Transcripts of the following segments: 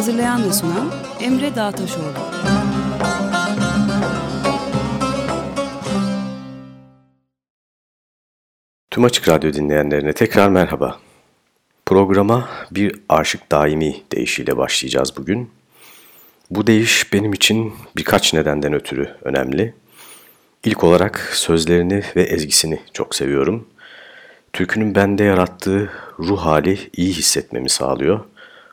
Hazırlayan ve sunan Emre Dağtaşoğlu. Tüm Açık Radyo dinleyenlerine tekrar merhaba. Programa bir aşık daimi deyişiyle başlayacağız bugün. Bu deyiş benim için birkaç nedenden ötürü önemli. İlk olarak sözlerini ve ezgisini çok seviyorum. Türkünün bende yarattığı ruh hali iyi hissetmemi sağlıyor.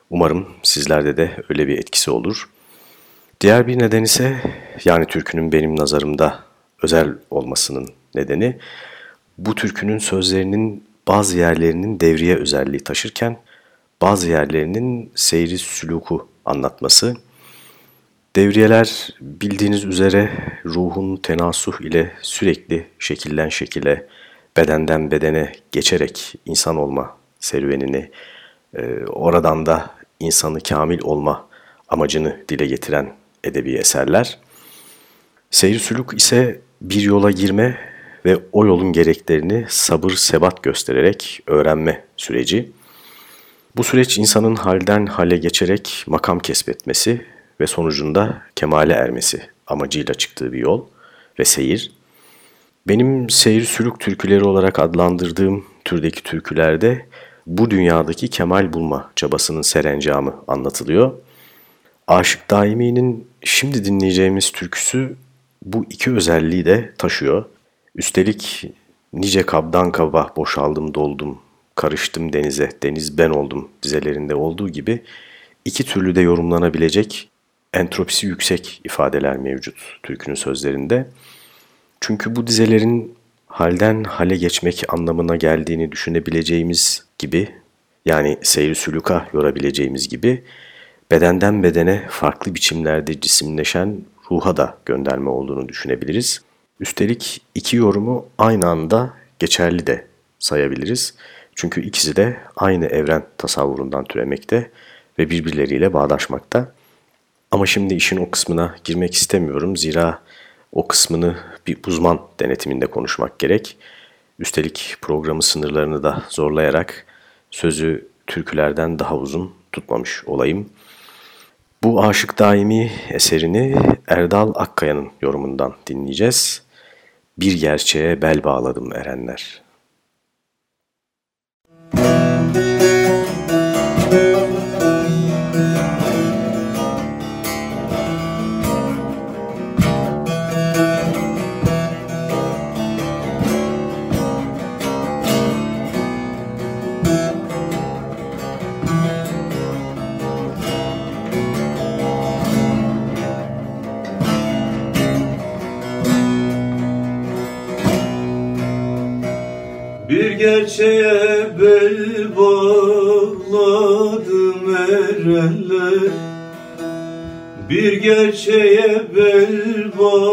Umarım sizlerde de öyle bir etkisi olur. Diğer bir neden ise yani türkünün benim nazarımda özel olmasının nedeni bu türkünün sözlerinin bazı yerlerinin devriye özelliği taşırken bazı yerlerinin seyri süluku anlatması. Devriyeler bildiğiniz üzere ruhun tenasuh ile sürekli şekillen şekile, bedenden bedene geçerek insan olma serüvenini, oradan da insanı kamil olma amacını dile getiren edebi eserler. Seyir sülük ise bir yola girme ve o yolun gereklerini sabır sebat göstererek öğrenme süreci. Bu süreç insanın halden hale geçerek makam kesbetmesi ve sonucunda kemale ermesi amacıyla çıktığı bir yol ve seyir. Benim seyir sülük türküleri olarak adlandırdığım türdeki türkülerde bu dünyadaki kemal bulma çabasının serencamı anlatılıyor. Aşık Daimi'nin şimdi dinleyeceğimiz türküsü bu iki özelliği de taşıyor. Üstelik nice kabdan kaba boşaldım doldum, karıştım denize, deniz ben oldum dizelerinde olduğu gibi iki türlü de yorumlanabilecek entropisi yüksek ifadeler mevcut türkünün sözlerinde. Çünkü bu dizelerin halden hale geçmek anlamına geldiğini düşünebileceğimiz gibi yani seyri sülüka yorabileceğimiz gibi bedenden bedene farklı biçimlerde cisimleşen ruha da gönderme olduğunu düşünebiliriz. Üstelik iki yorumu aynı anda geçerli de sayabiliriz. Çünkü ikisi de aynı evren tasavvurundan türemekte ve birbirleriyle bağdaşmakta. Ama şimdi işin o kısmına girmek istemiyorum. Zira o kısmını bir uzman denetiminde konuşmak gerek. Üstelik programı sınırlarını da zorlayarak sözü türkülerden daha uzun tutmamış olayım. Bu Aşık Daimi eserini Erdal Akkaya'nın yorumundan dinleyeceğiz. Bir gerçeğe bel bağladım erenler. Müzik gerçeğe bel bağladım erenler Bir gerçeğe bel bağladım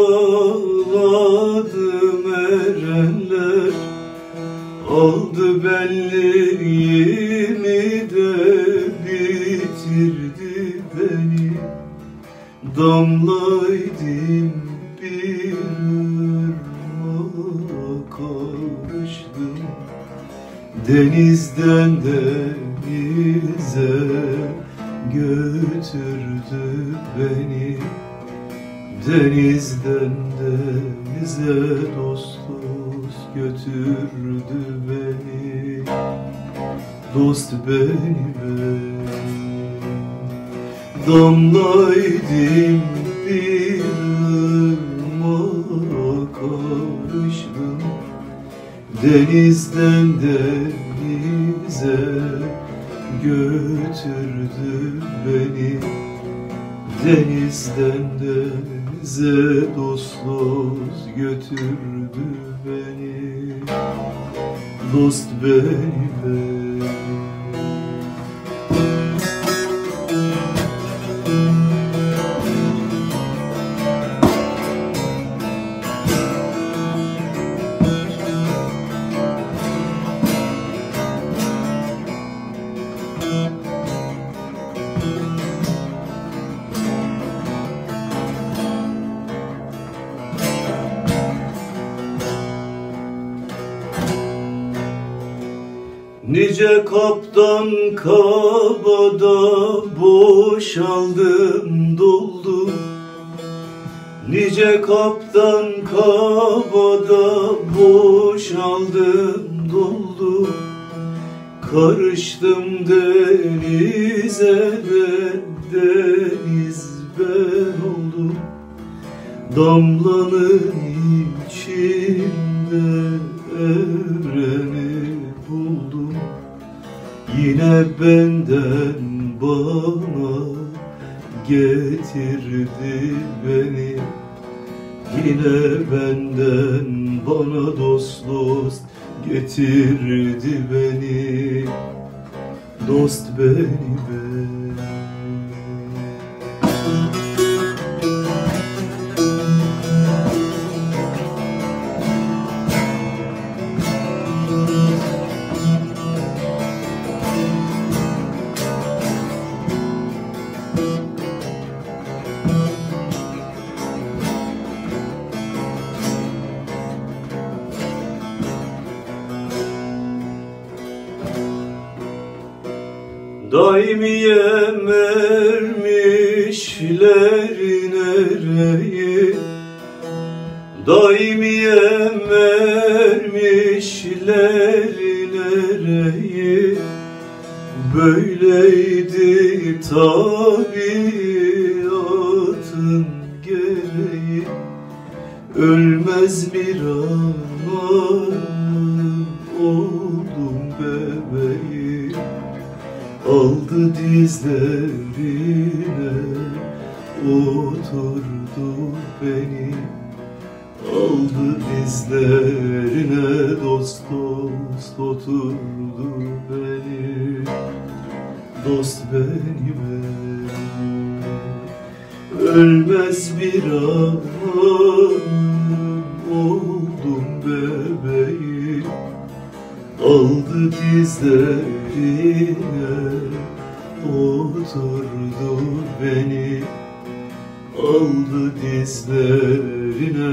Nice kaptan kabada boşaldım doldum. Nice kaptan kabada boşaldım doldum. Karıştım denize ben deniz ben oldum. Damlanın içinde Yine benden bana getirdi beni. Yine benden bana dost dost getirdi beni. Dost beni beni dizlerine oturdu beni. Aldı dizlerine dost dost oturdu beni. Dost beni beni Ölmez bir an oldum bebeğim. Aldı dizlerine oturdu beni Aldı dizlerine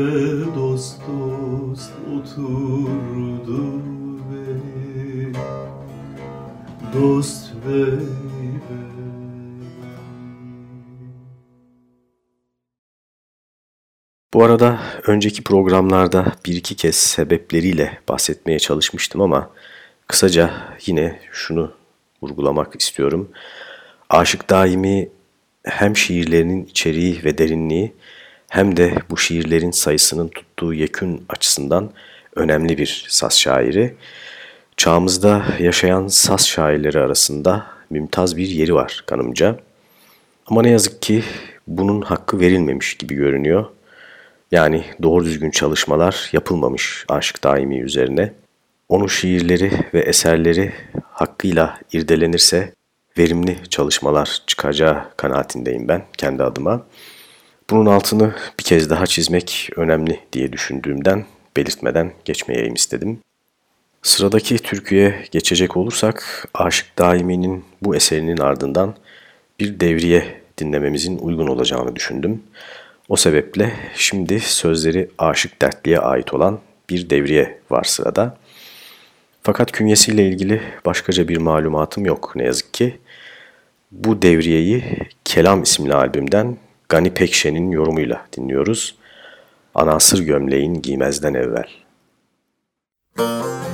dost dost oturdu beni Dost beni Bu arada önceki programlarda bir iki kez sebepleriyle bahsetmeye çalışmıştım ama kısaca yine şunu vurgulamak istiyorum. Aşık Daimi hem şiirlerinin içeriği ve derinliği hem de bu şiirlerin sayısının tuttuğu yekün açısından önemli bir saz şairi. Çağımızda yaşayan saz şairleri arasında mümtaz bir yeri var kanımca. Ama ne yazık ki bunun hakkı verilmemiş gibi görünüyor. Yani doğru düzgün çalışmalar yapılmamış Aşık Daimi üzerine. Onun şiirleri ve eserleri hakkıyla irdelenirse verimli çalışmalar çıkacağı kanaatindeyim ben kendi adıma. Bunun altını bir kez daha çizmek önemli diye düşündüğümden belirtmeden geçmeyeyim istedim. Sıradaki türküye geçecek olursak Aşık Daimi'nin bu eserinin ardından bir devriye dinlememizin uygun olacağını düşündüm. O sebeple şimdi sözleri Aşık Dertli'ye ait olan bir devriye var sırada. Fakat künyesiyle ilgili başkaca bir malumatım yok ne yazık ki. Bu devriyeyi Kelam isimli albümden Gani Pekşen'in yorumuyla dinliyoruz. Anasır gömleğin giymezden evvel. Manasır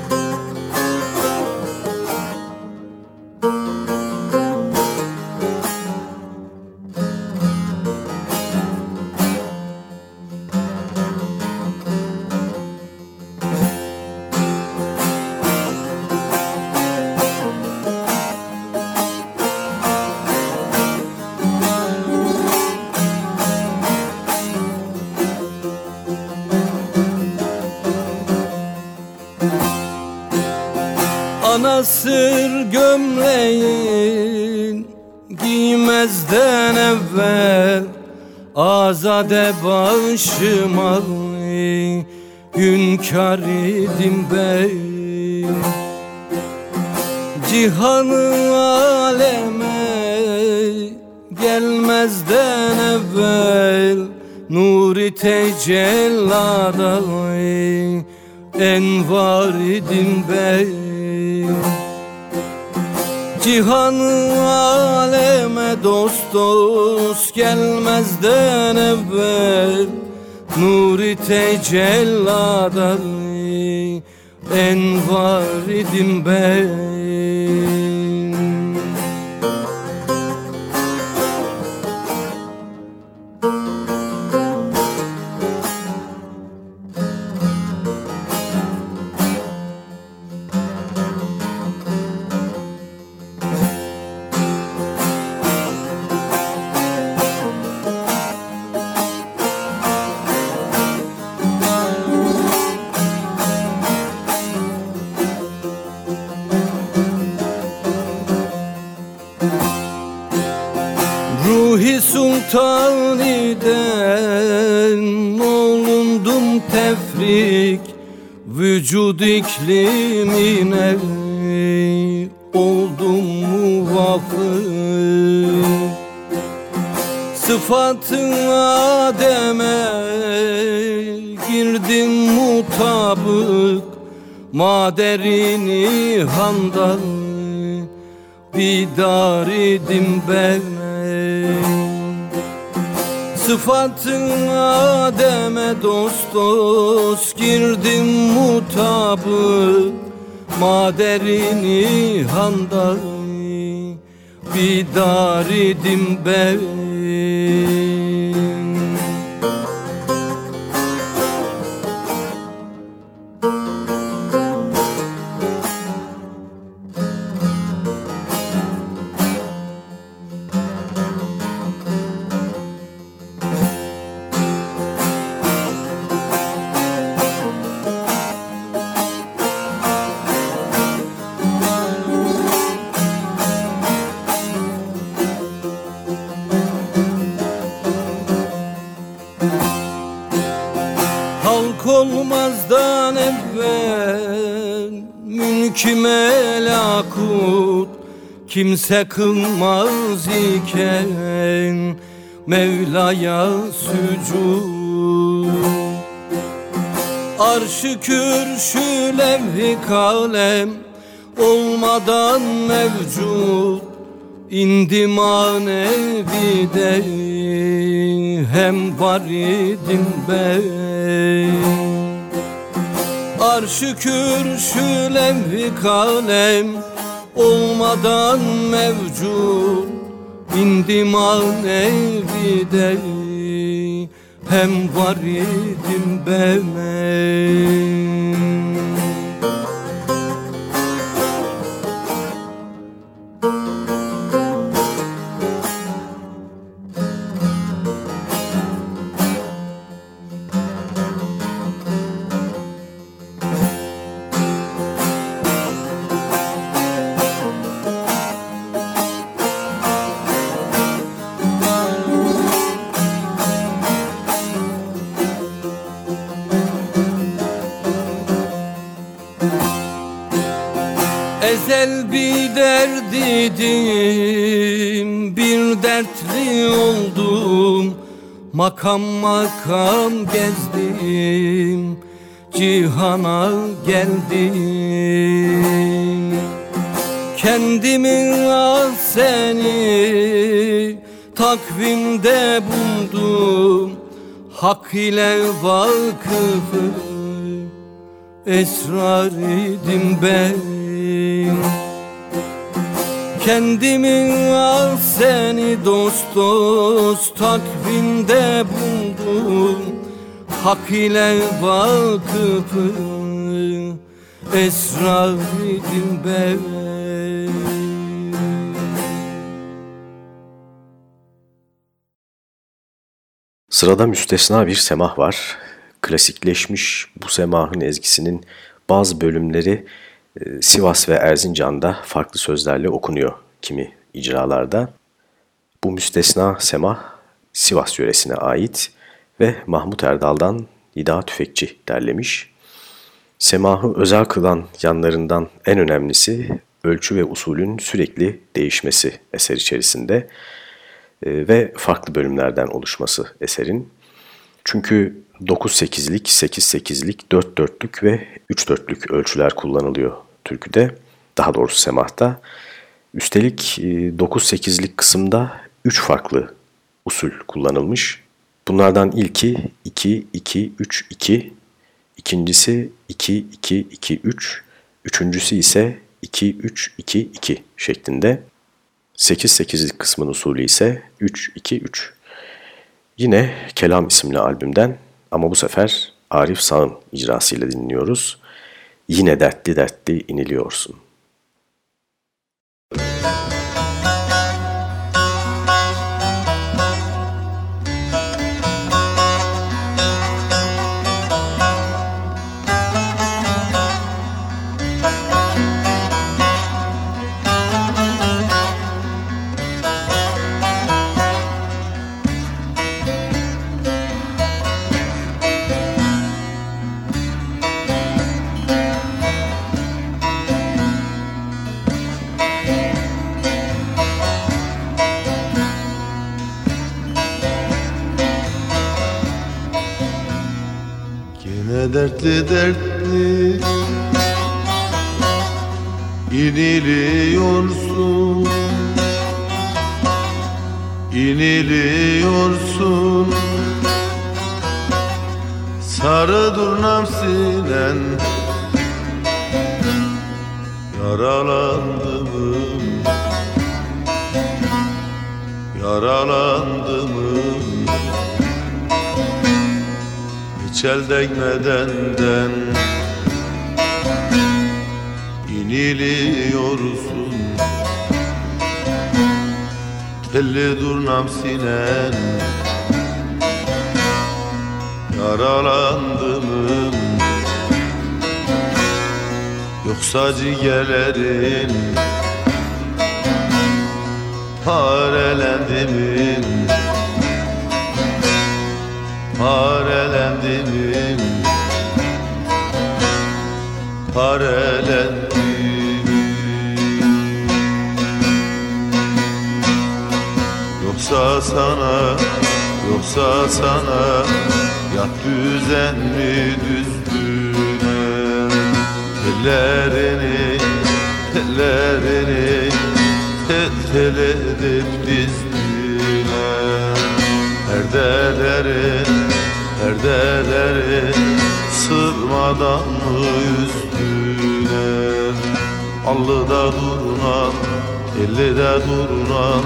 Azade başıma hünkâr idim ben Cihanı aleme gelmezden evvel Nuri tecellada envar idim ben Cihanı aleme dost dost gelmezden evvel. Nuri tecellada envar idim ben İklimine oldum muvafık Sıfatın ademe girdim mutabık Maderini handan bidar idim ben Sıfatın ademe dost dost girdim mutabı Maderini handan bidar idim ben olmazdan evvel Mülkü melakut Kimse kılmaz iken Mevla'ya sücud Arşı kürşü levh-i kalem Olmadan mevcut İndi manevide hem var idim ben. Arşı kürşü levh-i kalem olmadan mevcut. İndi manevide hem var idim ben derdiydim Bir dertli oldum. Makam makam gezdim Cihana geldim. Kendimi al seni Takvimde buldum Hak ile vakıfı Esrar idim ben Kendimi al seni dost dost takvimde buldum Hak ile vakıfı esrar idim ben Sırada müstesna bir semah var. Klasikleşmiş bu semahın ezgisinin bazı bölümleri Sivas ve Erzincan'da farklı sözlerle okunuyor kimi icralarda. Bu müstesna sema Sivas yöresine ait ve Mahmut Erdal'dan Nida Tüfekçi derlemiş. Semahı özel kılan yanlarından en önemlisi ölçü ve usulün sürekli değişmesi eser içerisinde e, ve farklı bölümlerden oluşması eserin. Çünkü 9-8'lik, 8-8'lik, 4-4'lük ve 3-4'lük ölçüler kullanılıyor türküde, daha doğrusu semahta. Üstelik 9-8'lik e, kısımda 3 farklı usul kullanılmış. Bunlardan ilki 2-2-3-2, ikincisi 2-2-2-3, üçüncüsü ise 2-3-2-2 şeklinde. 8-8'lik kısmın usulü ise 3-2-3. Yine Kelam isimli albümden ama bu sefer Arif Sağ'ın icrasıyla dinliyoruz. Yine dertli dertli iniliyorsun. Dertli dertli iniliyorsun. İniliyorsun. Sarı durnam sinen. Yaralandım hiç el değmedenden iniliyorsun. Telli durnam sinen. Yaralandım Yoksa ciğerlerin Parelendimin Parelendim Parelendim Yoksa sana Yoksa sana Yat düzen mi düzdüne Tellerini Tellerini Tel tel edip dizdine Perdelerin Perdeleri sırmadan mı üstüne? Allıda durunan, ellide durunan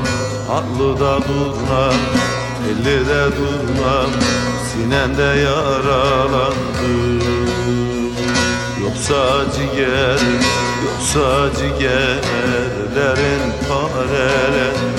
Allıda durunan, ellide durunan Sinende yaralandı. Yoksa ciğer, yoksa ciğerlerin parelendi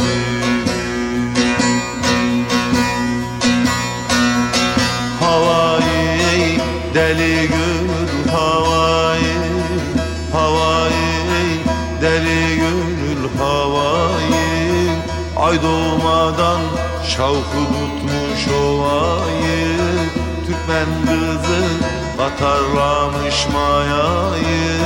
şavkı tutmuş ovayı Türkmen kızı katarlamış mayayı.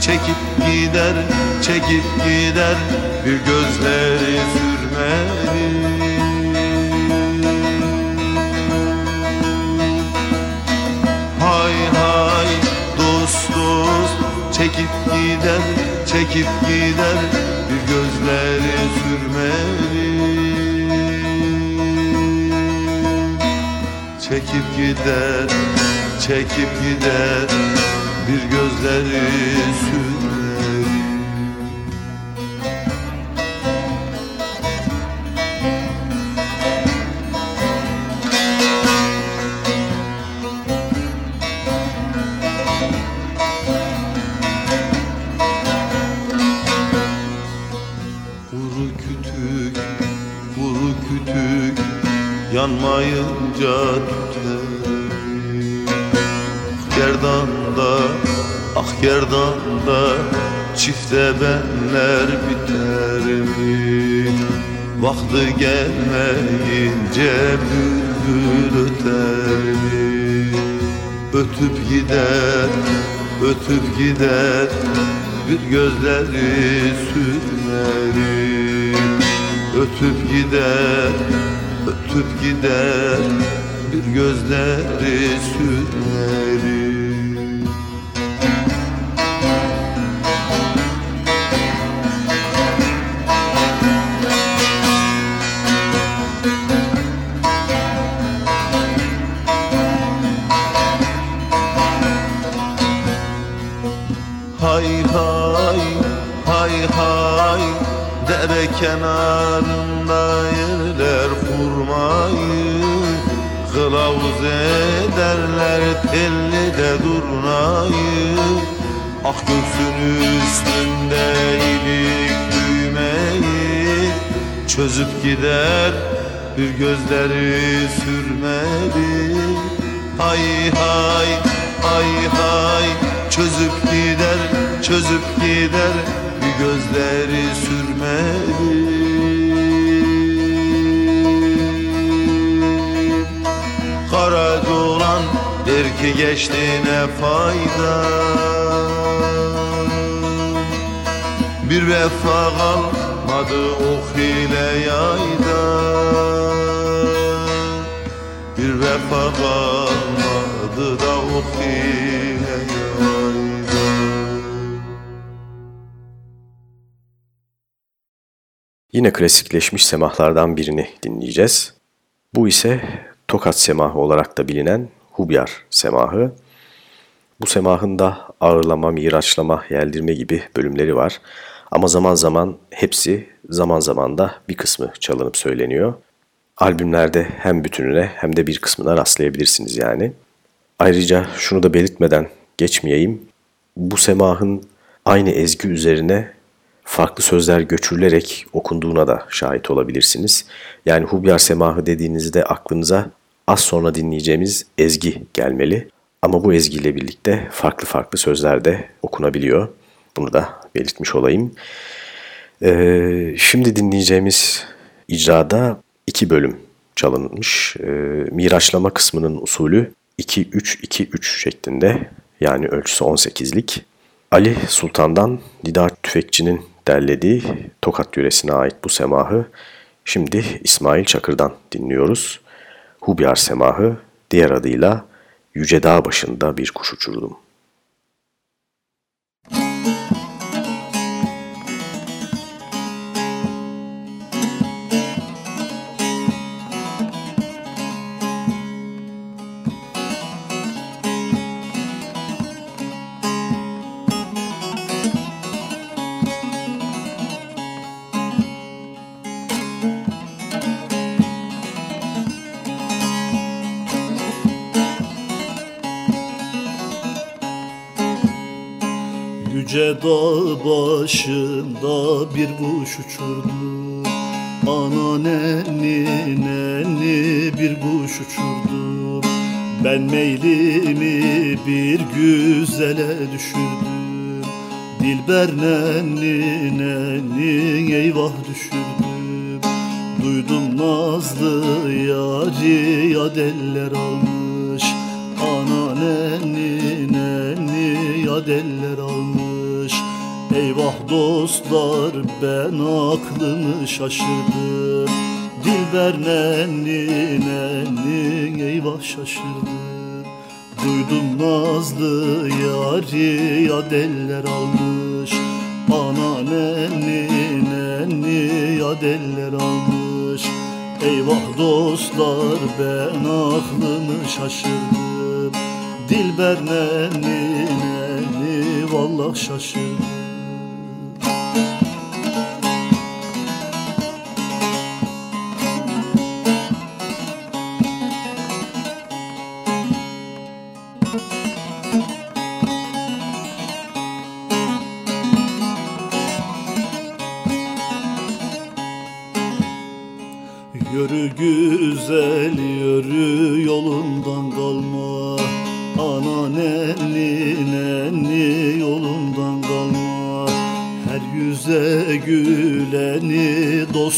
Çekip gider, çekip gider Bir gözleri sürmeli. Çekip gider, çekip gider Bir gözleri sürmeli Çekip gider, çekip gider Bir gözleri sürmeli Ah gerdanda çifte benler biter mi? Vakti gelmeyince bülbül öter mi? Ötüp gider, ötüp gider Bir gözleri sürmeri Ötüp gider, ötüp gider Bir gözleri sürmeri kenarında yerler kurmayı. Kılavuz ederler telli de durnayı. Ah göğsün üstünde ilik düğmeyi. Çözüp gider bir gözleri sürmeli. Hay hay hay hay Çözüp gider çözüp gider bir gözleri sürmeli Kara dolan ki geçti ne fayda? Bir vefa kalmadı o hile yayda. Bir vefa kalmadı da o hile Yine klasikleşmiş semahlardan birini dinleyeceğiz. Bu ise Tokat semahı olarak da bilinen Hubyar semahı. Bu semahın da ağırlama, miraçlama, yeldirme gibi bölümleri var. Ama zaman zaman hepsi zaman zaman da bir kısmı çalınıp söyleniyor. Albümlerde hem bütününe hem de bir kısmına rastlayabilirsiniz yani. Ayrıca şunu da belirtmeden geçmeyeyim. Bu semahın aynı ezgi üzerine farklı sözler göçürülerek okunduğuna da şahit olabilirsiniz. Yani Hubyar Semahı dediğinizde aklınıza az sonra dinleyeceğimiz ezgi gelmeli. Ama bu ezgiyle birlikte farklı farklı sözler de okunabiliyor. Bunu da belirtmiş olayım. Ee, şimdi dinleyeceğimiz icrada iki bölüm çalınmış. Ee, miraçlama kısmının usulü 2-3-2-3 şeklinde yani ölçüsü 18'lik. Ali Sultan'dan Didar Tüfekçi'nin derlediği Tokat yöresine ait bu semahı şimdi İsmail Çakır'dan dinliyoruz. Hubyar semahı diğer adıyla Yüce Dağ başında bir kuş uçurdum. Yüce dağ başında bir kuş uçurdu. Ana nenni nenni bir kuş uçurdu. Ben meylimi bir güzele düşürdüm. Dilber nenni nenni eyvah düşürdüm. Duydum nazlı yari yadeller almış. Ana nenni nenni yadeller almış Eyvah dostlar ben aklımı şaşırdım. Dilber nenni nenni eyvah şaşırdım. Duydum nazlı yari yadeller almış. Ana nenni nenni yadeller almış. Eyvah dostlar ben aklımı şaşırdım. Dilber nenni nenni vallah şaşırdım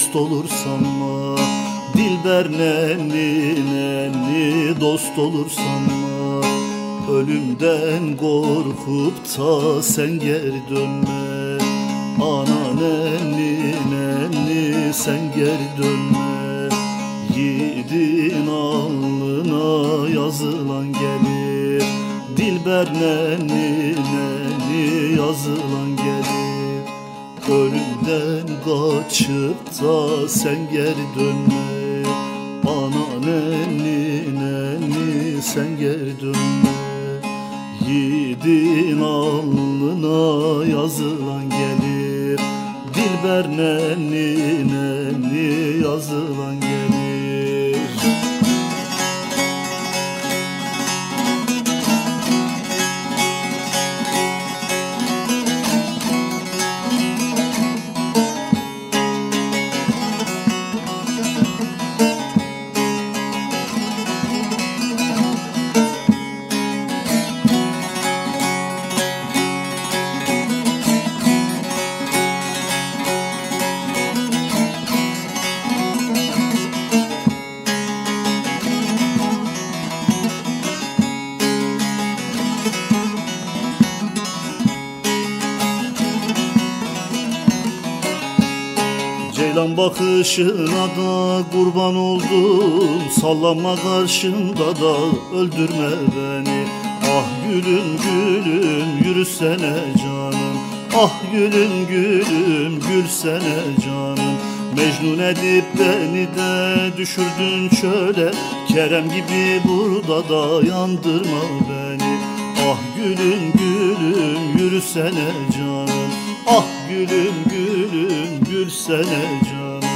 dost olur sanma Dilber nenni nenni dost olur sanma Ölümden korkup da sen geri dönme. Ana nenni nenni sen geri dönme. Yiğidin alnına yazılan gelir. Dilber nenni nenni yazılan gelir Ölümden kaçıp da sen geri dönme. Ana nenni nenni sen geri dönme. Yiğidin alnına yazılan gelir. Dilber nenni nenni yazılan gelir bakışına da kurban oldum Sallanma karşımda da öldürme beni. Ah gülüm gülüm yürüsene canım. Ah gülüm gülüm gülsene canım. Mecnun edip beni de düşürdün çöle. Kerem gibi burada da yandırma beni. Ah gülüm gülüm yürüsene canım. Ah gülüm gülüm gülsene canım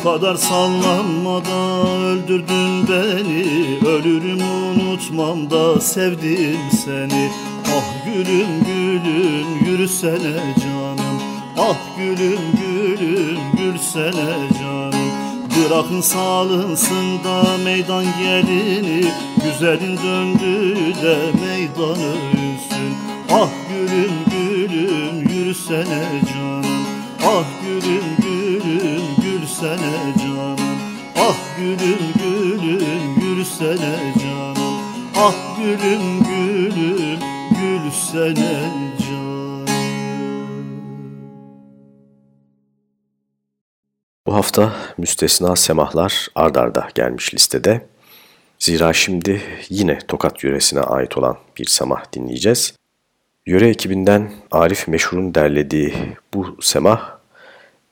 Bu kadar sallanmada öldürdün beni. Ölürüm unutmam da sevdim seni. Ah gülüm gülüm yürüsene canım. Ah gülüm gülüm gülsene canım. Bırakın salınsın da meydan gelini Güzelin döndü de meydan ölsün. Ah gülüm gülüm yürüsene canım. Ah gülüm gülsene canım Ah gülüm gülüm gülsene canım Ah gülüm gülüm gülsene canım Bu hafta müstesna semahlar ardarda gelmiş listede. Zira şimdi yine Tokat yöresine ait olan bir semah dinleyeceğiz. Yöre ekibinden Arif Meşhur'un derlediği bu semah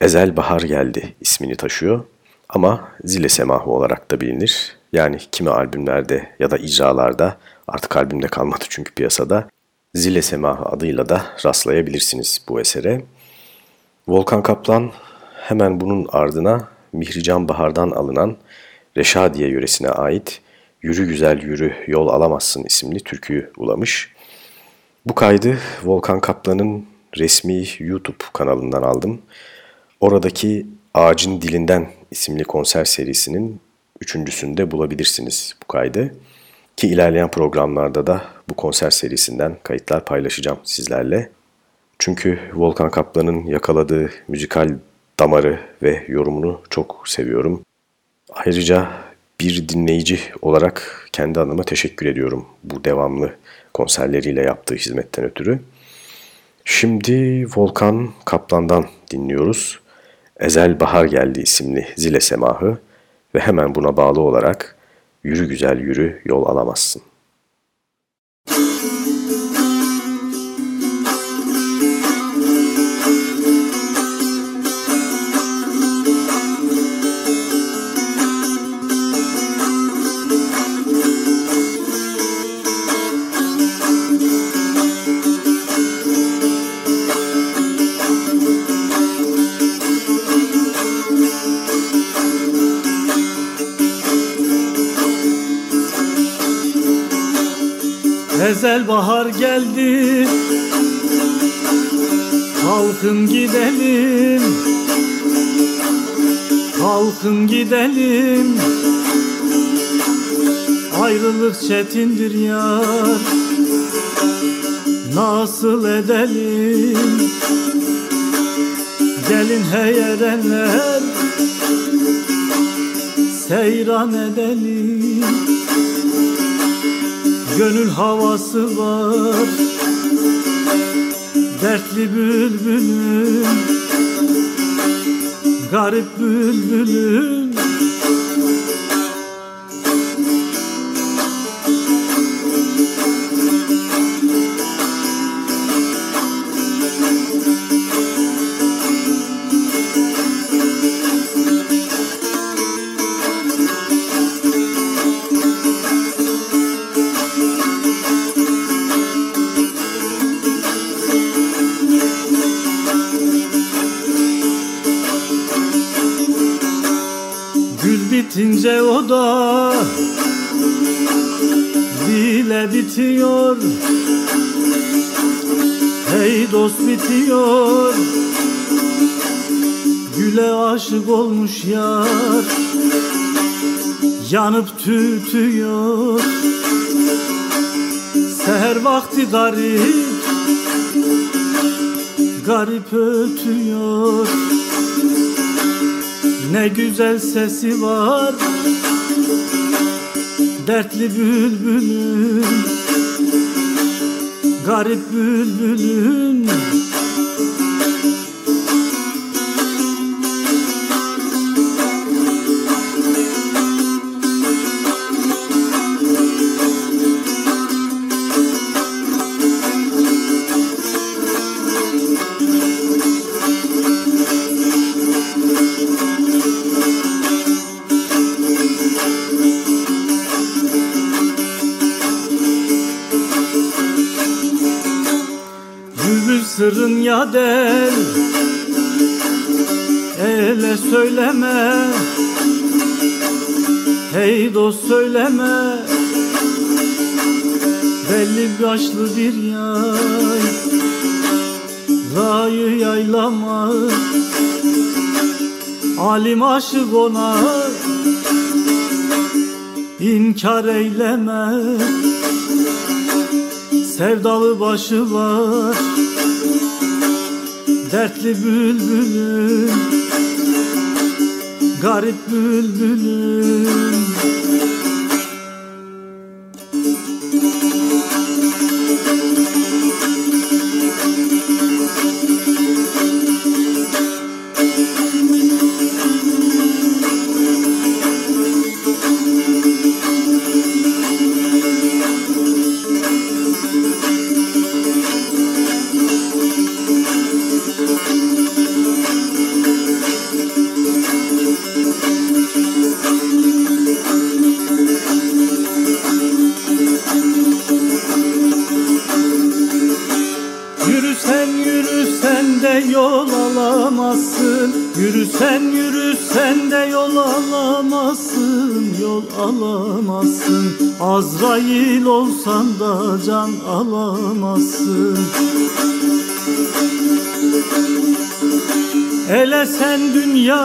Ezel Bahar Geldi ismini taşıyor ama zile semahı olarak da bilinir. Yani kimi albümlerde ya da icralarda artık albümde kalmadı çünkü piyasada zile semahı adıyla da rastlayabilirsiniz bu esere. Volkan Kaplan hemen bunun ardına Mihrican Bahar'dan alınan Reşadiye yöresine ait Yürü Güzel Yürü Yol Alamazsın isimli türküyü ulamış. Bu kaydı Volkan Kaplan'ın resmi YouTube kanalından aldım. Oradaki Ağacın Dilinden isimli konser serisinin üçüncüsünde bulabilirsiniz bu kaydı. Ki ilerleyen programlarda da bu konser serisinden kayıtlar paylaşacağım sizlerle. Çünkü Volkan Kaplan'ın yakaladığı müzikal damarı ve yorumunu çok seviyorum. Ayrıca bir dinleyici olarak kendi adıma teşekkür ediyorum bu devamlı konserleriyle yaptığı hizmetten ötürü. Şimdi Volkan Kaplan'dan dinliyoruz. Ezel Bahar Geldi isimli zile semahı ve hemen buna bağlı olarak Yürü Güzel Yürü Yol Alamazsın. Ezel bahar geldi. Kalkın gidelim. Kalkın gidelim. Ayrılık çetindir yar. Nasıl edelim? Gelin hey erenler Seyran edelim Gönül havası var. Dertli bülbülüm Garip bülbülüm bitince o da bile bitiyor. Hey dost bitiyor. Güle aşık olmuş yar. Yanıp tütüyor. Seher vakti garip. Garip ötüyor. Ne güzel sesi var Dertli bülbülün Garip bülbülün sırrın ya del Ele söyleme. Hey dost söyleme. Belli başlı bir yay. Rayı yaylama. Alim aşık ona. İnkar eyleme. Sevdalı başı var dertli bülbülüm Garip bülbülüm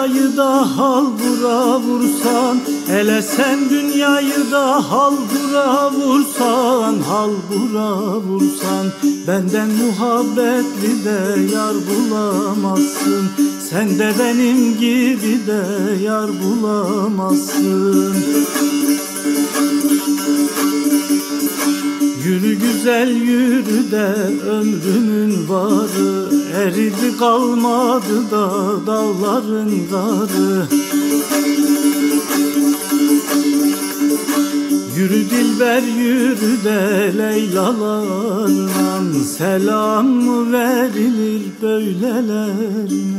dünyayı da hal bura vursan Ele sen dünyayı da hal bura vursan Hal bura vursan Benden muhabbetli de yar bulamazsın Sen de benim gibi de yar bulamazsın güzel yürü de ömrümün varı. Eridi kalmadı da dağların karı Yürü dilber yürü de Leylalarla Selam mı verilir böylelerine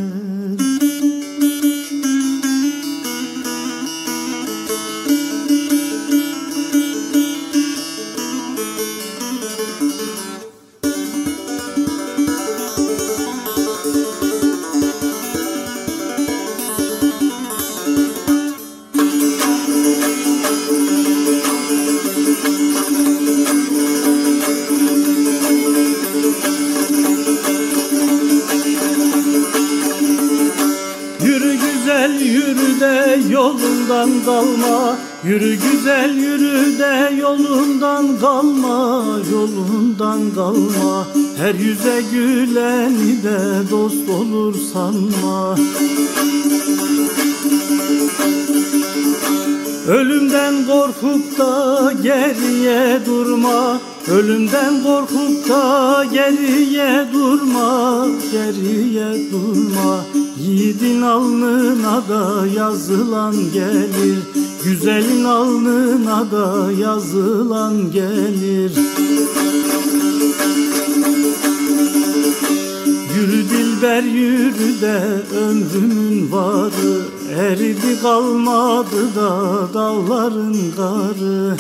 Yürü güzel yürü de yolundan kalma Yolundan kalma. Her yüze güleni de dost olur sanma. Ölümden korkup da geriye durma. Ölümden korkup da geriye durma Geriye durma. Yiğidin alnına da yazılan gelir Güzelin alnına da yazılan gelir. Yürü dilber yürü de ömrümün varı Eridi kalmadı da dağların karı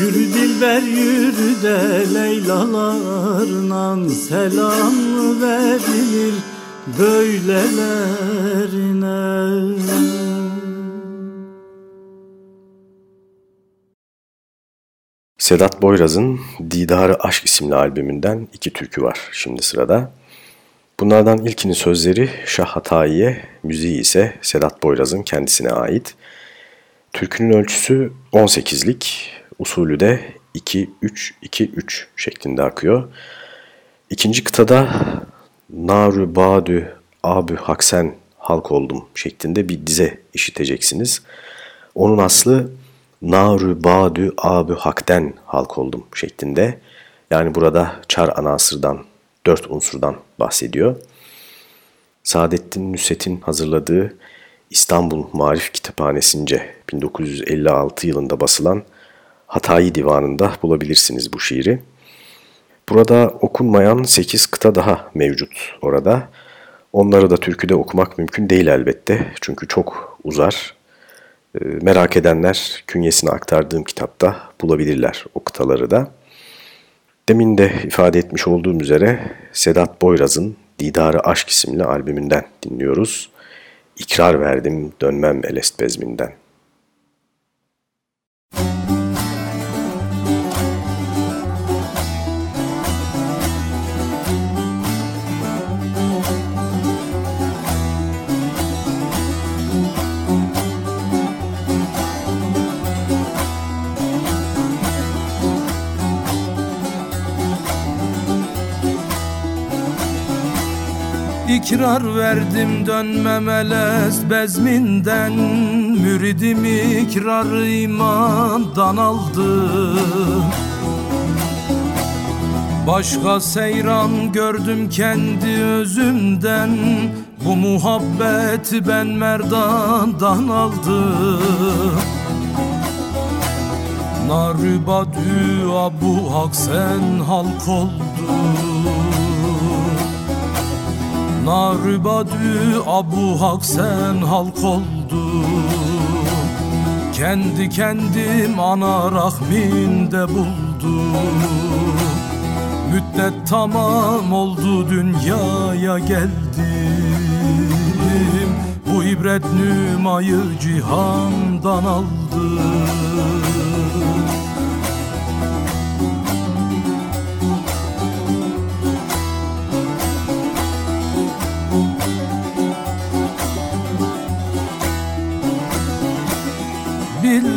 Yürü dilber yürü de Leylalarla selam verilir böylelerine Sedat Boyraz'ın Didarı Aşk isimli albümünden iki türkü var şimdi sırada. Bunlardan ilkinin sözleri Şah Hatayi'ye, müziği ise Sedat Boyraz'ın kendisine ait. Türkünün ölçüsü 18'lik, usulü de 2-3-2-3 şeklinde akıyor. İkinci kıtada Narü Badü Abü Haksen halk oldum şeklinde bir dize işiteceksiniz. Onun aslı Narü Badü Abü Hak'ten halk oldum şeklinde. Yani burada çar anasırdan, dört unsurdan bahsediyor. Saadettin Nusret'in hazırladığı İstanbul Marif Kütüphanesi'nce 1956 yılında basılan Hatayi Divanı'nda bulabilirsiniz bu şiiri. Burada okunmayan 8 kıta daha mevcut orada. Onları da türküde okumak mümkün değil elbette. Çünkü çok uzar. E, merak edenler künyesini aktardığım kitapta bulabilirler o kıtaları da. Demin de ifade etmiş olduğum üzere Sedat Boyraz'ın Didarı Aşk isimli albümünden dinliyoruz. İkrar verdim dönmem Elest Bezmin'den. İkrar verdim dönmem elest bezminden. Müridim ikrar imandan aldı Başka seyran gördüm kendi özümden. Bu muhabbeti ben merdandan aldım Narübadü abu hak sen halk oldun Narübadü Abu Hak sen halk oldu. Kendi kendim ana rahminde buldum Müddet tamam oldu dünyaya geldim. Bu ibret nümayı cihandan aldım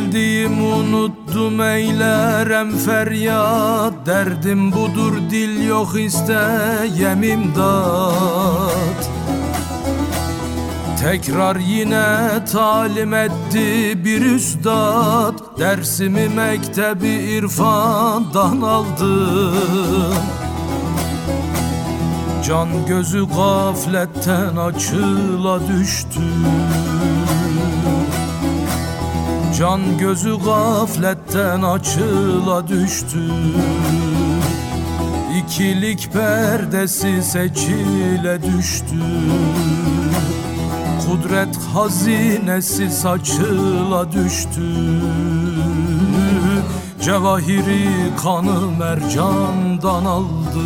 Bildiğim unuttum eylerem feryat. Derdim budur dil yok isteyem imdat Tekrar yine talim etti bir üstad. Dersimi mektebi irfandan aldım. Can gözü gafletten açıla düştü Can gözü gafletten açıla düştü. İkilik perdesi seçile düştü. Kudret hazinesi saçıla düştü. Cevahiri kanı mercandan aldı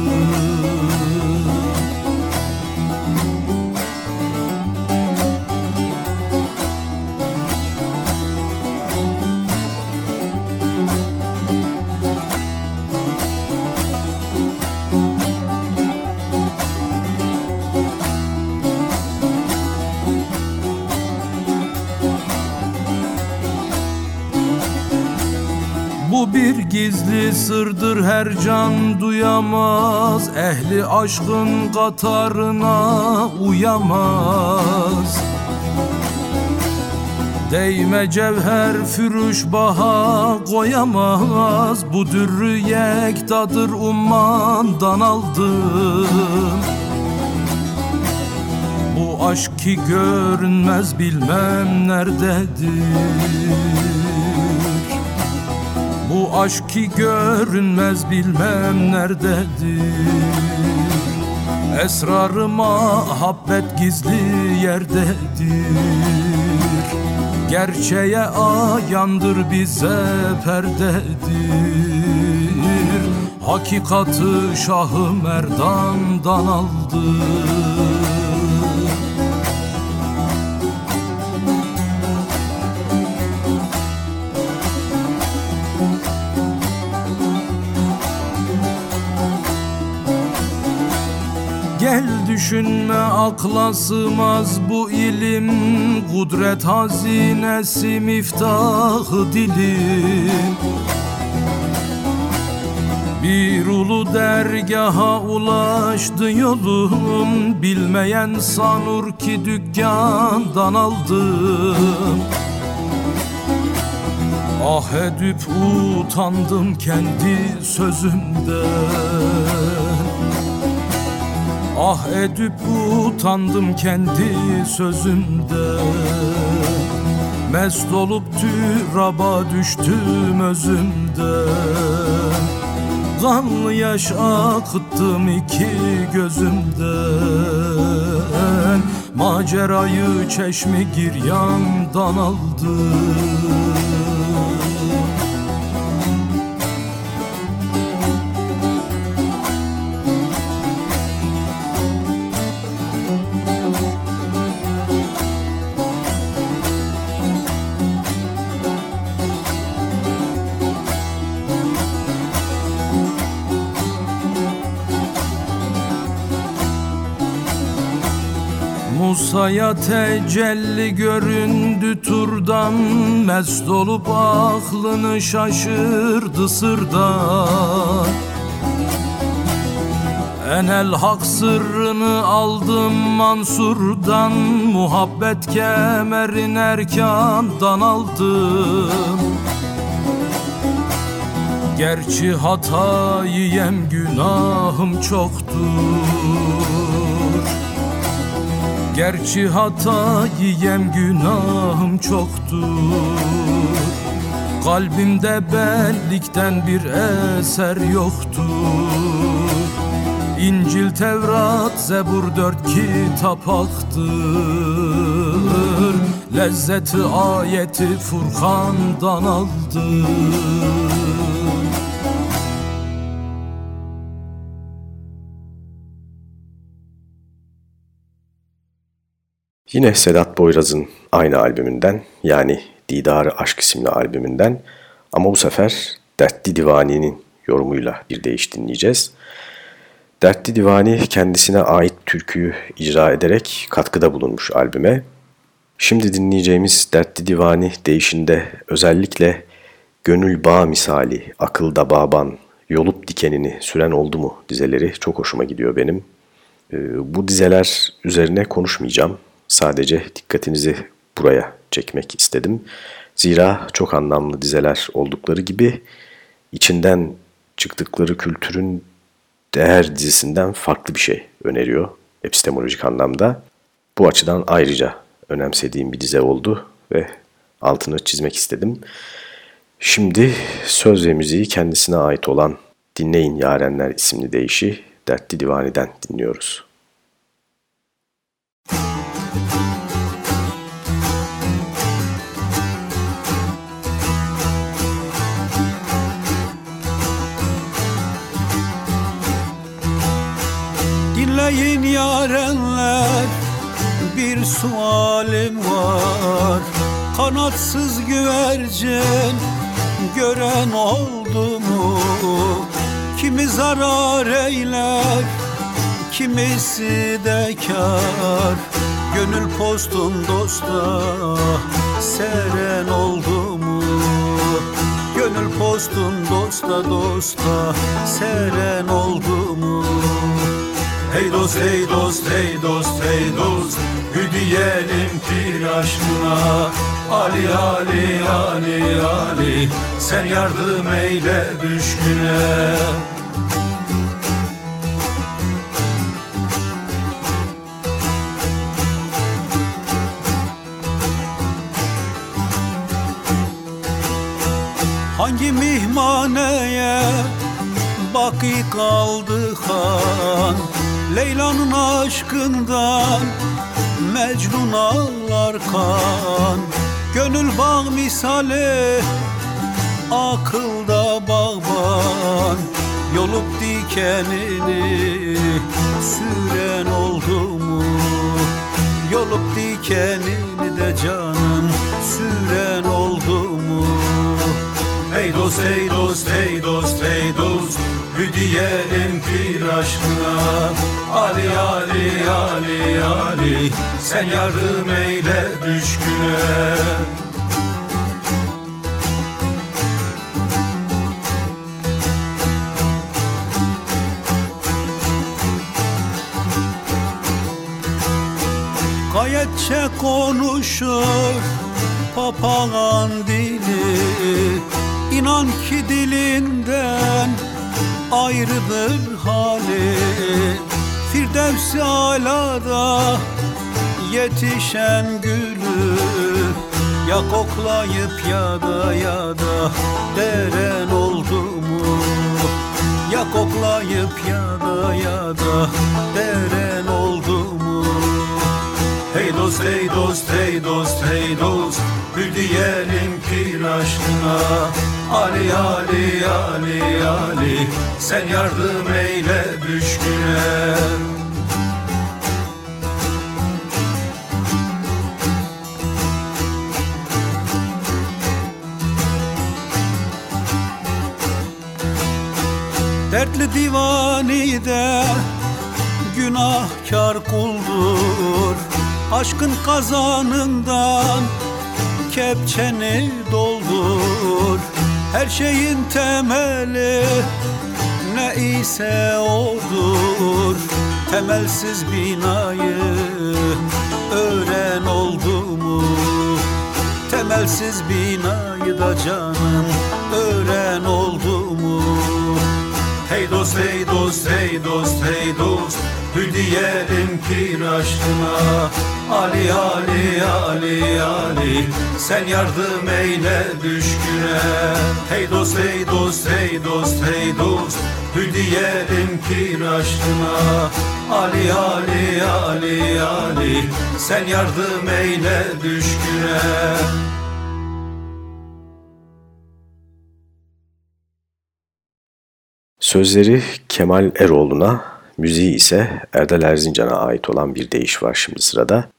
bir gizli sırdır her can duyamaz. Ehli aşkın katarına uyamaz. Değme cevher fürüş baha koyamaz. Bu dürrü yektadır ummandan aldım Bu aşk ki görünmez bilmem nerededir Bu aşk ki görünmez bilmem nerededir. Esrarı muhabbet gizli yerdedir. Gerçeğe ayandır bize perdedir. Hakikatı Şahı Merdan'dan aldı Gel düşünme akla sığmaz bu ilim. Kudret hazinesi miftahı dilim. Bir ulu dergaha ulaştı yolum. Bilmeyen sanur ki dükkandan aldım. Ah edip utandım kendi sözümden Ah edip utandım kendi sözümde. Mest olup türaba düştüm özümde. Kanlı yaş akıttım iki gözümden. Macerayı çeşmi giryandan aldım Musa'ya tecelli göründü turdan Mest olup aklını şaşırdı sırdan. Enel hak sırrını aldım Mansur'dan Muhabbet kemerin erkandan aldım. Gerçi hata yiyem günahım çoktur Gerçi hata yiyem günahım çoktur. Kalbimde benlikten bir eser yoktur. İncil, Tevrat, Zebur dört kitap haktır Lezzeti ayeti Furkan'dan aldım Yine Sedat Boyraz'ın aynı albümünden yani Didarı Aşk isimli albümünden ama bu sefer Dertli Divani'nin yorumuyla bir değiş dinleyeceğiz. Dertli Divani kendisine ait türküyü icra ederek katkıda bulunmuş albüme. Şimdi dinleyeceğimiz Dertli Divani değişinde özellikle Gönül Bağ misali, Akılda Bağban, Yolup Dikenini süren oldu mu dizeleri çok hoşuma gidiyor benim. Ee, bu dizeler üzerine konuşmayacağım. Sadece dikkatinizi buraya çekmek istedim. Zira çok anlamlı dizeler oldukları gibi içinden çıktıkları kültürün değer dizisinden farklı bir şey öneriyor epistemolojik anlamda. Bu açıdan ayrıca önemsediğim bir dize oldu ve altını çizmek istedim. Şimdi söz ve müziği kendisine ait olan Dinleyin Yarenler isimli deyişi Dertli Divani'den dinliyoruz. Dinleyin yarenler bir sualim var Kanatsız güvercin gören oldu mu? Kimi zarar eyler, kimisi de kar Gönül postun dosta seren oldu mu? Gönül postun dosta dosta seren oldu mu? Hey dost hey dost hey dost hey dost Hüdiyelim pir aşkına Ali Ali Ali Ali Sen yardım eyle düşküne Hangi mihmaneye? Baki kaldı han Leyla'nın aşkından Mecnun ağlar kan. Gönül bağ misali Akılda bağban. Yolup dikenini Süren oldu mu? Yolup dikenini de canım Süren oldu mu Hey dost hey dost hey dost hey dost Hüdiyelim pir aşkına. Ali Ali Ali Ali Sen yardım eyle düşküne. Gayetçe konuşur papağan dili İnan ki dilinden ayrıdır hali. Firdevs-i alada yetişen gülü Ya koklayıp ya da ya da deren oldu mu? Ya koklayıp ya da ya da deren oldu mu? Hey dost hey dost hey dost hey dost Hüdiyelim pir aşkına Ali Ali Ali Ali Sen yardım eyle düşküne. Dertli divani de günahkar kuldur. Aşkın kazanından kepçeni doldur Her şeyin temeli ne ise odur. Temelsiz binayı öğren oldu Temelsiz binayı da canım öğren oldu Hey dost hey dost hey dost hey dost. Hüdiyelim pir aşkına. Ali Ali Ali Ali. Sen yardım eyle düşküne. Hey dost hey dost hey dost hey dost. Hüdiyelim pir aşkına. Ali Ali Ali Ali. Sen yardım eyle düşküne Sözleri Kemal Eroğlu'na, müziği ise Erdal Erzincan'a ait olan bir deyiş var şimdi sırada.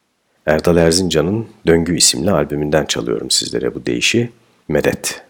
Erdal Erzincan'ın Döngü isimli albümünden çalıyorum sizlere bu deyişi. Medet.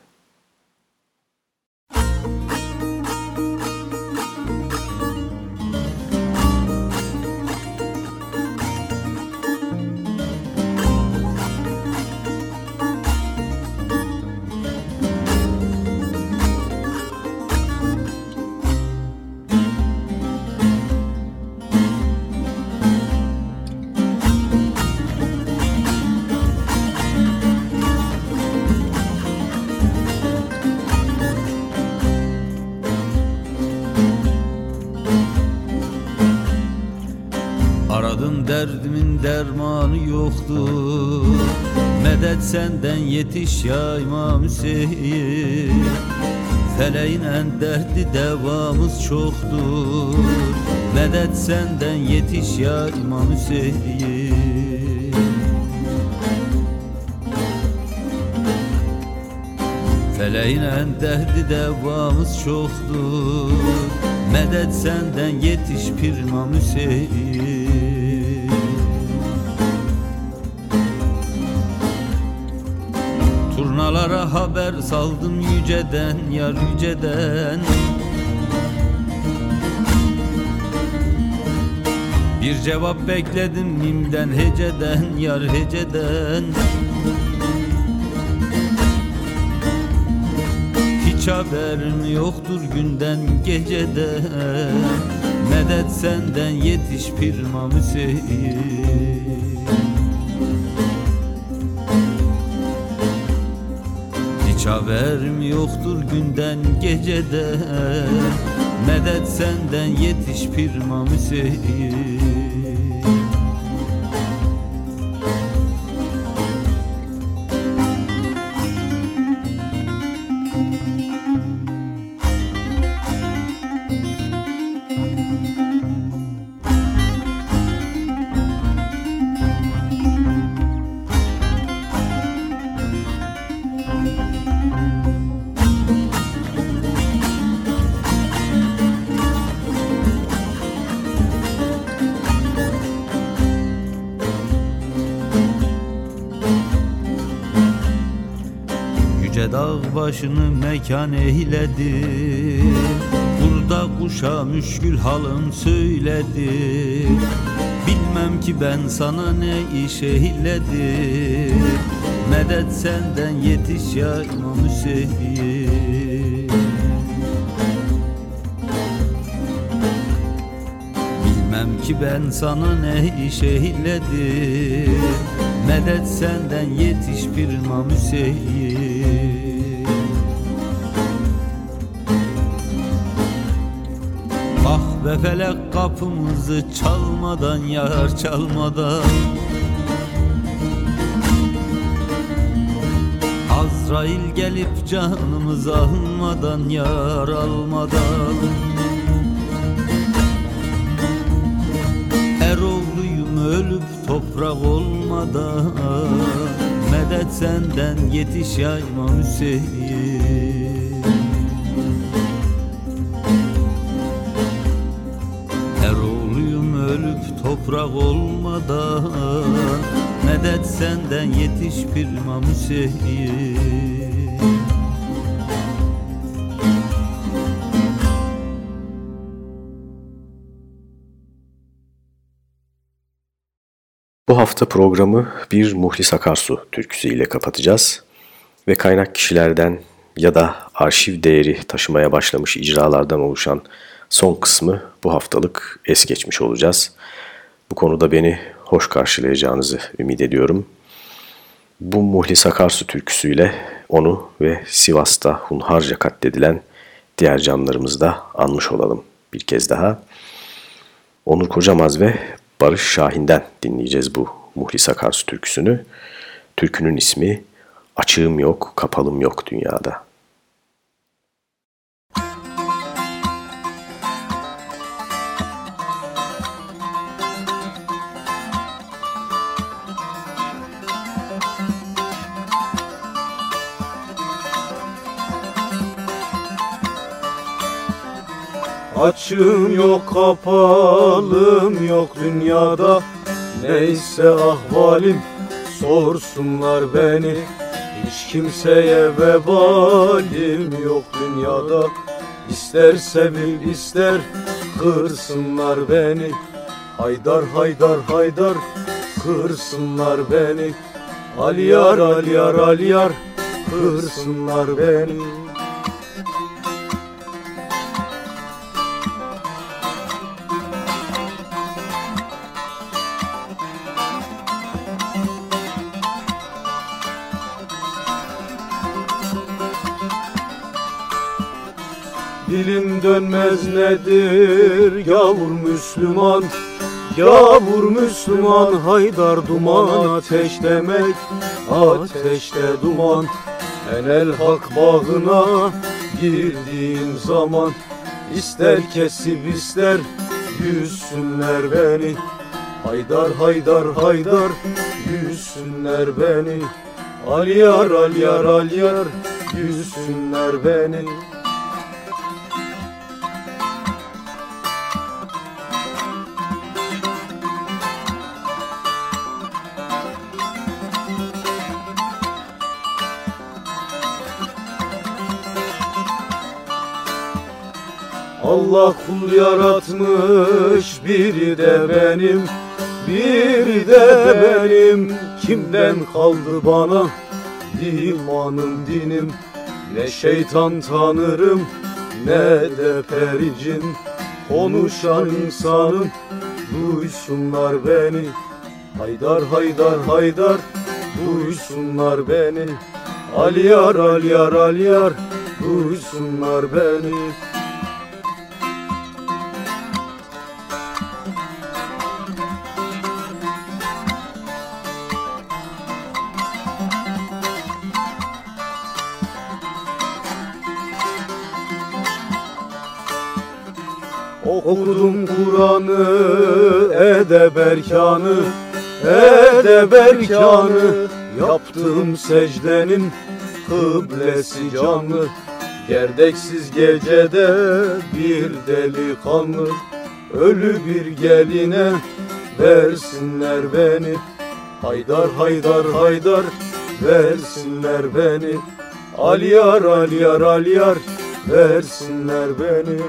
Dermanı yoktu Medet senden yetiş ya İmam Hüseyin. Feleğin en derdi devamız çoktur. Medet senden yetiş ya İmam Hüseyin. Feleğin en derdi devamız çoktur. Medet senden yetiş Pir İmam Hüseyin Haber saldım yüceden yar yüceden. Bir cevap bekledim mimden heceden yar heceden. Hiç haberim yoktur günden gecede Medet senden yetiş Pirmam Hüseyin Hiç haberim yoktur günden gecede. Medet senden yetiş Pirmam Hüseyin dağ başını mekan eyledi Burada kuşa müşkül halım söyledi. Bilmem ki ben sana ne iş eyledim Medet senden yetiş ya İmam Hüseyin Bilmem ki ben sana ne iş eyledim Medet senden yetiş bir İmam Hüseyin Ve felek kapımızı çalmadan yar çalmadan. Azrail gelip canımızı almadan yar almadan. Eroğluyum ölüp toprak olmadan. Medet senden yetiş ya İmam Hüseyin senden yetiş bir Hüseyin Bu hafta programı bir Muhlis Akarsu türküsü ile kapatacağız ve kaynak kişilerden ya da arşiv değeri taşımaya başlamış icralardan oluşan son kısmı bu haftalık es geçmiş olacağız. Bu konuda beni hoş karşılayacağınızı ümit ediyorum. Bu Muhlis Akarsu türküsüyle onu ve Sivas'ta hunharca katledilen diğer canlarımızı da anmış olalım bir kez daha. Onur Kocamaz ve Barış Şahin'den dinleyeceğiz bu Muhlis Akarsu türküsünü. Türkünün ismi Açığım Yok, Kapalım Yok Dünyada. Açım yok kapalım yok dünyada. Neyse ahvalim sorsunlar beni. Hiç kimseye vebalim yok dünyada. İsterse bil ister kırsınlar beni. Haydar haydar haydar kırsınlar beni. Aliyar aliyar aliyar kırsınlar beni dönmez nedir? Yavur Müslüman Yavur Müslüman. Haydar duman ateş demek Ateşte duman. Enel hak bağına girdiğim zaman ister kesip ister yüzsünler beni. Haydar haydar haydar yüzsünler beni. Aliyar aliyar aliyar yüzsünler beni Allah kul yaratmış biri de benim Biri de benim. Kimden kaldı bana imanım dinim? Ne şeytan tanırım ne de pericin Konuşan insanım duysunlar beni. Haydar haydar haydar duysunlar beni. Aliyar aliyar aliyar duysunlar beni Okudum Kur'an'ı, edeb erkanı, edeb erkanı. Yaptığım secdenin kıblesi canlı. Gerdeksiz gecede bir delikanlı. Ölü bir geline versinler beni. Haydar haydar haydar versinler beni. Aliyar aliyar aliyar versinler beni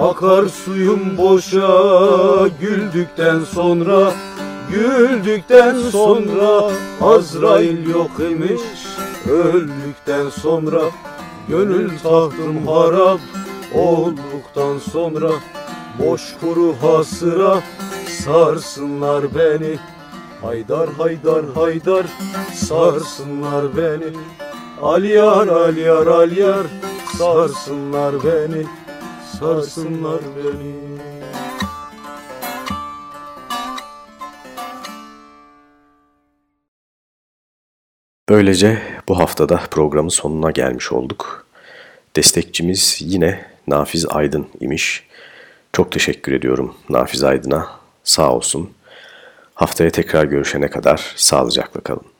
Akar suyum boşa güldükten sonra Güldükten sonra Azrail yok imiş Öldükten sonra. Gönül tahtım harap olduktan sonra Boş kuru hasıra sarsınlar beni. Haydar haydar haydar sarsınlar beni. Aliyar aliyar aliyar sarsınlar beni sarsınlar beni Böylece bu haftada programın sonuna gelmiş olduk. Destekçimiz yine Nafiz Aydın imiş. Çok teşekkür ediyorum Nafiz Aydın'a. Sağ olsun. Haftaya tekrar görüşene kadar sağlıcakla kalın.